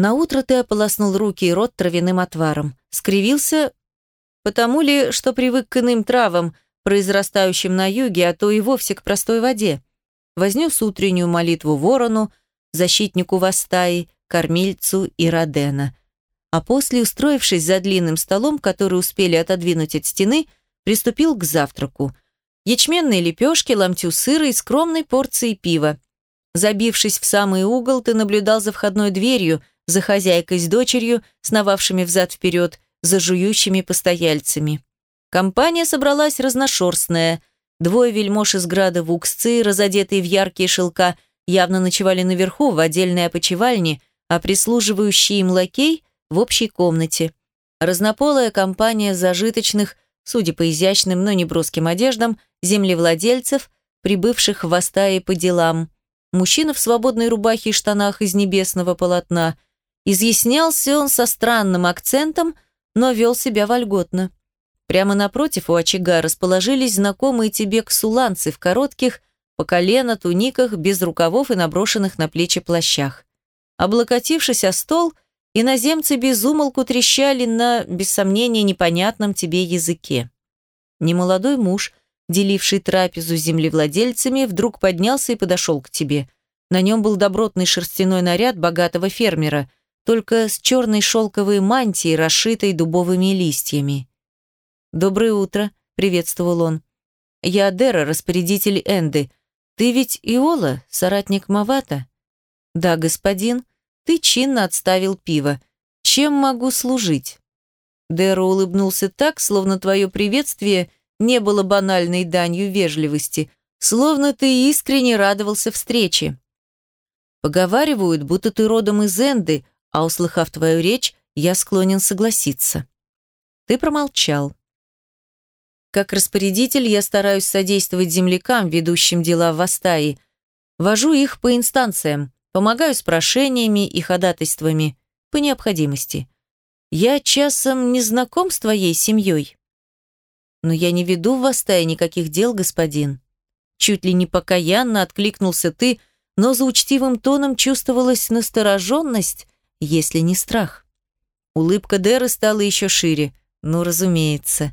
Наутро ты ополоснул руки и рот травяным отваром. Скривился, потому ли, что привык к иным травам, произрастающим на юге, а то и вовсе к простой воде. Вознес утреннюю молитву ворону, защитнику Вастаи, кормильцу и Родена. А после, устроившись за длинным столом, который успели отодвинуть от стены, приступил к завтраку. Ячменные лепешки, ломтю сыра и скромной порции пива. Забившись в самый угол, ты наблюдал за входной дверью, за хозяйкой с дочерью, сновавшими взад-вперед, за жующими постояльцами. Компания собралась разношерстная. Двое вельмож из града вуксцы, разодетые в яркие шелка, явно ночевали наверху, в отдельной опочивальне, а прислуживающий им лакей – в общей комнате. Разнополая компания зажиточных, судя по изящным, но не броским одеждам, землевладельцев, прибывших в Астаи по делам. Мужчина в свободной рубахе и штанах из небесного полотна – Изъяснялся он со странным акцентом, но вел себя вольготно. Прямо напротив у очага расположились знакомые тебе ксуланцы в коротких, по колено, туниках, без рукавов и наброшенных на плечи плащах. Облокотившись о стол, иноземцы безумолку трещали на, без сомнения, непонятном тебе языке. Немолодой муж, деливший трапезу с землевладельцами, вдруг поднялся и подошел к тебе. На нем был добротный шерстяной наряд богатого фермера – только с черной шелковой мантией, расшитой дубовыми листьями. «Доброе утро», — приветствовал он. «Я Дера, распорядитель Энды. Ты ведь Иола, соратник Мавата?» «Да, господин. Ты чинно отставил пиво. Чем могу служить?» Дера улыбнулся так, словно твое приветствие не было банальной данью вежливости, словно ты искренне радовался встрече. Поговаривают, будто ты родом из Энды, а услыхав твою речь, я склонен согласиться. Ты промолчал. Как распорядитель я стараюсь содействовать землякам, ведущим дела в Астаи. Вожу их по инстанциям, помогаю с прошениями и ходатайствами, по необходимости. Я часом не знаком с твоей семьей. Но я не веду в Астае никаких дел, господин. Чуть ли не покаянно откликнулся ты, но за учтивым тоном чувствовалась настороженность, если не страх. Улыбка Деры стала еще шире. Ну, разумеется.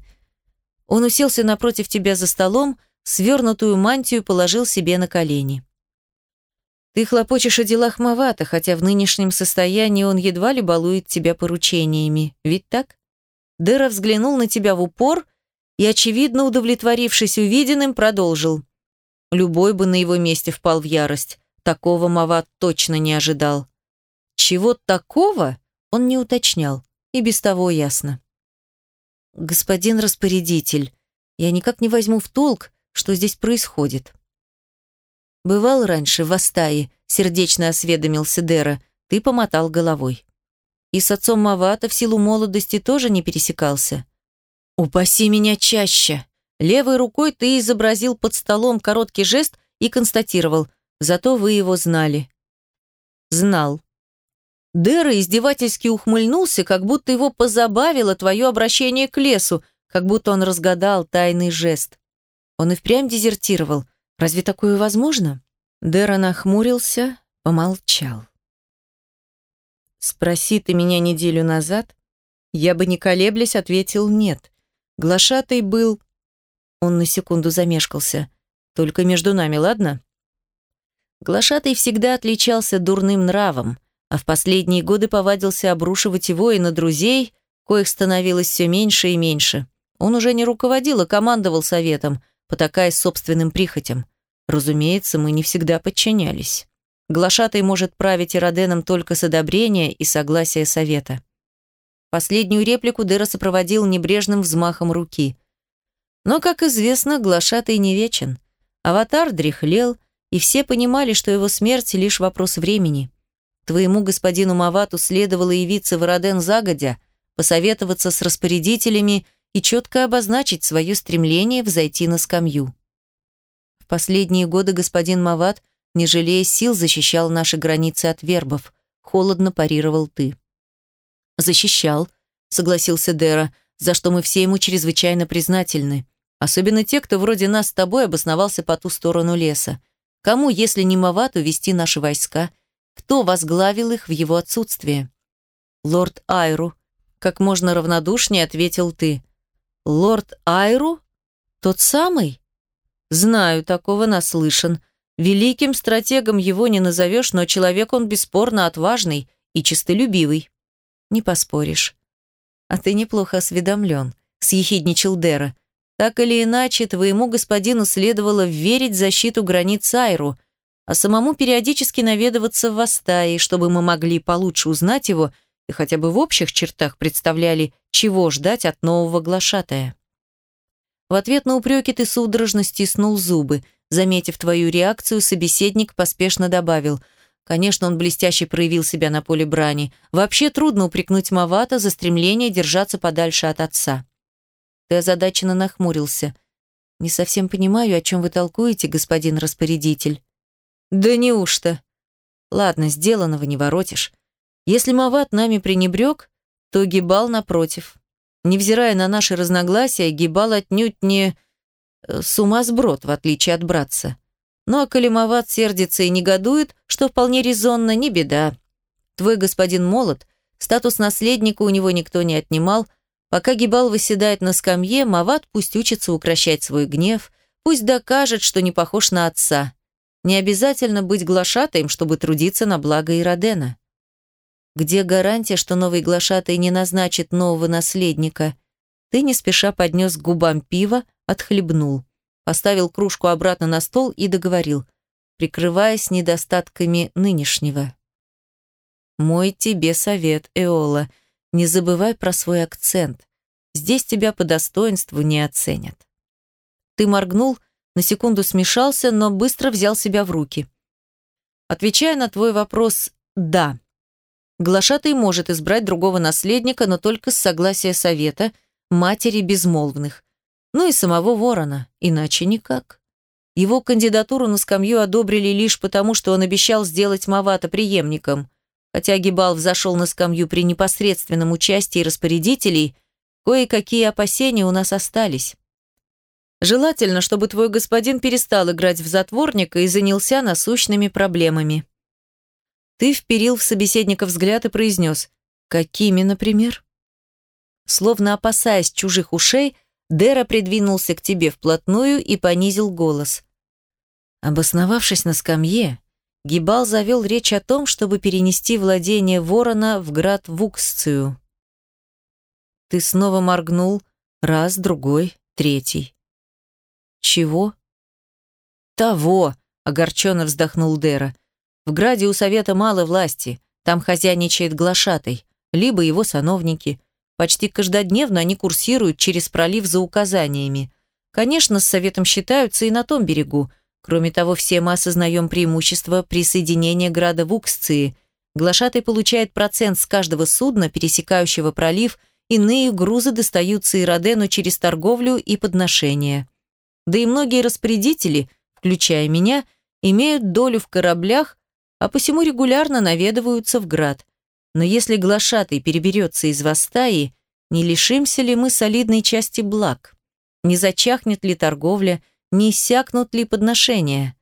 Он уселся напротив тебя за столом, свернутую мантию положил себе на колени. Ты хлопочешь о делах Мавата, хотя в нынешнем состоянии он едва ли балует тебя поручениями. Ведь так? Дера взглянул на тебя в упор и, очевидно удовлетворившись увиденным, продолжил. Любой бы на его месте впал в ярость. Такого Мават точно не ожидал. Чего такого он не уточнял, и без того ясно. «Господин распорядитель, я никак не возьму в толк, что здесь происходит». «Бывал раньше в Астае», — сердечно осведомился Дера, ты помотал головой. «И с отцом Мавата в силу молодости тоже не пересекался?» «Упаси меня чаще!» Левой рукой ты изобразил под столом короткий жест и констатировал, зато вы его знали. Знал. Дэра издевательски ухмыльнулся, как будто его позабавило твое обращение к лесу, как будто он разгадал тайный жест. Он и впрямь дезертировал. Разве такое возможно? Дэра нахмурился, помолчал. «Спроси ты меня неделю назад?» Я бы не колеблясь ответил «нет». Глашатай был... Он на секунду замешкался. «Только между нами, ладно?» Глашатай всегда отличался дурным нравом а в последние годы повадился обрушивать его и на друзей, коих становилось все меньше и меньше. Он уже не руководил, а командовал советом, потакая собственным прихотям. Разумеется, мы не всегда подчинялись. Глашатай может править Ироденом только с одобрения и согласия совета. Последнюю реплику Дера сопроводил небрежным взмахом руки. Но, как известно, Глашатай не вечен. Аватар дряхлел, и все понимали, что его смерть — лишь вопрос времени. Твоему господину Мавату следовало явиться в Роден загодя, посоветоваться с распорядителями и четко обозначить свое стремление взойти на скамью. В последние годы господин Мават, не жалея сил, защищал наши границы от вербов. Холодно парировал ты. «Защищал», — согласился Дера, «за что мы все ему чрезвычайно признательны. Особенно те, кто вроде нас с тобой обосновался по ту сторону леса. Кому, если не Мавату, вести наши войска — кто возглавил их в его отсутствие. Лорд Айру. Как можно равнодушнее ответил ты. Лорд Айру? Тот самый? Знаю, такого наслышан. Великим стратегом его не назовешь, но человек он бесспорно отважный и честолюбивый. Не поспоришь. А ты неплохо осведомлен, съехидничал Дера. Так или иначе, твоему господину следовало верить в защиту границ Айру, а самому периодически наведываться в Вастаи, чтобы мы могли получше узнать его и хотя бы в общих чертах представляли, чего ждать от нового глашатая. В ответ на упреки ты судорожно стиснул зубы. Заметив твою реакцию, собеседник поспешно добавил. Конечно, он блестяще проявил себя на поле брани. Вообще трудно упрекнуть Мавата за стремление держаться подальше от отца. Ты озадаченно нахмурился. «Не совсем понимаю, о чем вы толкуете, господин распорядитель». «Да неужто?» «Ладно, сделанного не воротишь. Если Мават нами пренебрег, то Гибал напротив. Невзирая на наши разногласия, Гибал отнюдь не э, сумасброд, в отличие от братца. Ну а Калимоват сердится и негодует, что вполне резонно, не беда. Твой господин молод, статус наследника у него никто не отнимал, Пока Гибал выседает на скамье, Мават пусть учится укращать свой гнев, пусть докажет, что не похож на отца. Не обязательно быть глашатаем, чтобы трудиться на благо Иродена. Где гарантия, что новый глашатай не назначит нового наследника? Ты не спеша поднес к губам пива, отхлебнул. Поставил кружку обратно на стол и договорил, прикрываясь недостатками нынешнего. «Мой тебе совет, Эола», не забывай про свой акцент. Здесь тебя по достоинству не оценят. Ты моргнул, на секунду смешался, но быстро взял себя в руки. Отвечая на твой вопрос «да». Глашатый может избрать другого наследника, но только с согласия совета, матери безмолвных. Ну и самого ворона, иначе никак. Его кандидатуру на скамью одобрили лишь потому, что он обещал сделать Мавата преемником. Хотя Гибал взошел на скамью при непосредственном участии распорядителей, кое-какие опасения у нас остались. Желательно, чтобы твой господин перестал играть в затворника и занялся насущными проблемами. Ты вперил в собеседника взгляд и произнес «Какими, например?» Словно опасаясь чужих ушей, Дера придвинулся к тебе вплотную и понизил голос. Обосновавшись на скамье, Гибал завел речь о том, чтобы перенести владение ворона в град Вуксцию. Ты снова моргнул, раз, другой, третий. Чего? Того, огорченно вздохнул Дера. В граде у совета мало власти, там хозяйничает глашатай, либо его сановники. Почти каждодневно они курсируют через пролив за указаниями. Конечно, с советом считаются и на том берегу, Кроме того, все мы осознаем преимущество присоединения града в Уксции. Глашатый получает процент с каждого судна, пересекающего пролив, иные грузы достаются Иродену через торговлю и подношения. Да и многие распорядители, включая меня, имеют долю в кораблях, а посему регулярно наведываются в град. Но если глашатый переберется из Вастаи, не лишимся ли мы солидной части благ? Не зачахнет ли торговля – не иссякнут ли подношения.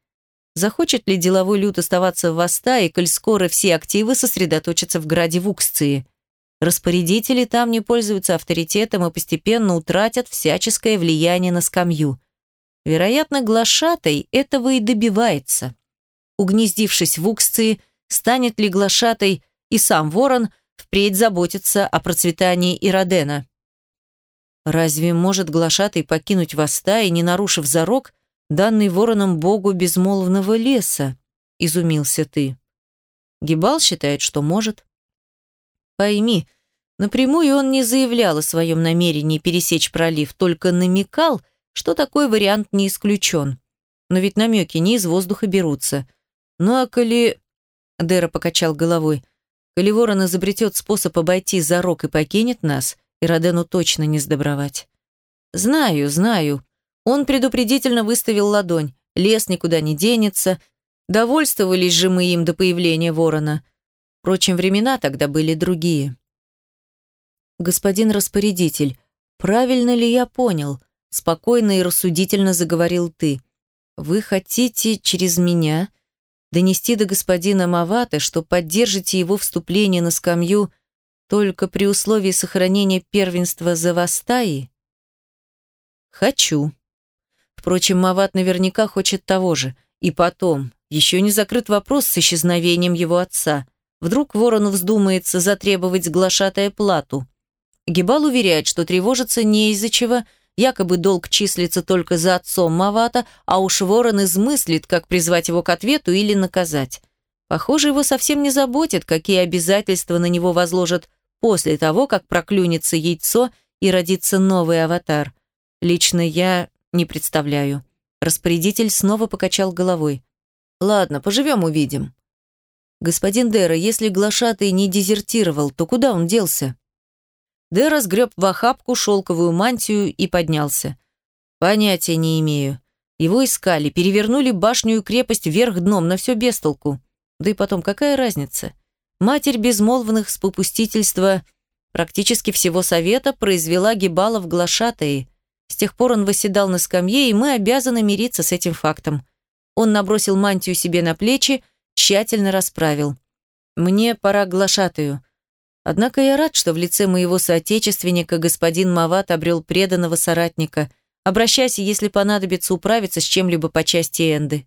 Захочет ли деловой люд оставаться в Вастае, коль скоро все активы сосредоточатся в граде Вуксции? Распорядители там не пользуются авторитетом и постепенно утратят всяческое влияние на скамью. Вероятно, глашатай этого и добивается. Угнездившись в Уксции, станет ли глашатай и сам ворон впредь заботиться о процветании Иродена? Разве может глашатый покинуть Востаи, не нарушив зарок, данный вороном богу безмолвного леса? Изумился ты. Гибал считает, что может. Пойми, напрямую он не заявлял о своем намерении пересечь пролив, только намекал, что такой вариант не исключен. Но ведь намеки не из воздуха берутся. Ну а коли... Дера покачал головой. Коли ворон изобретет способ обойти зарок и покинет нас, и Родену точно не сдобровать. Знаю, знаю. Он предупредительно выставил ладонь. Лес никуда не денется. Довольствовались же мы им до появления ворона. Впрочем, времена тогда были другие. Господин распорядитель, правильно ли я понял? Спокойно и рассудительно заговорил ты. Вы хотите через меня донести до господина Мавата, что поддержите его вступление на скамью Только при условии сохранения первенства за Вастаи? Хочу. Впрочем, Мават наверняка хочет того же. И потом, еще не закрыт вопрос с исчезновением его отца. Вдруг ворону вздумается затребовать сглашатая плату. Гибал уверяет, что тревожится не из-за чего, якобы долг числится только за отцом Мавата, а уж ворон измыслит, как призвать его к ответу или наказать. Похоже, его совсем не заботит, какие обязательства на него возложат после того, как проклюнется яйцо и родится новый аватар. Лично я не представляю. Распорядитель снова покачал головой. Ладно, поживем увидим. Господин Дера, если глашатый не дезертировал, то куда он делся? Дера сгреб в охапку шелковую мантию и поднялся. Понятия не имею. Его искали, перевернули башню и крепость вверх дном, на все без толку. Да и потом, какая разница? Матерь безмолвных с попустительства практически всего совета произвела Гибала в глашатые. С тех пор он восседал на скамье, и мы обязаны мириться с этим фактом. Он набросил мантию себе на плечи, тщательно расправил. «Мне пора к глашатаю. Однако я рад, что в лице моего соотечественника господин Мават обрел преданного соратника. Обращайся, если понадобится управиться с чем-либо по части Энды».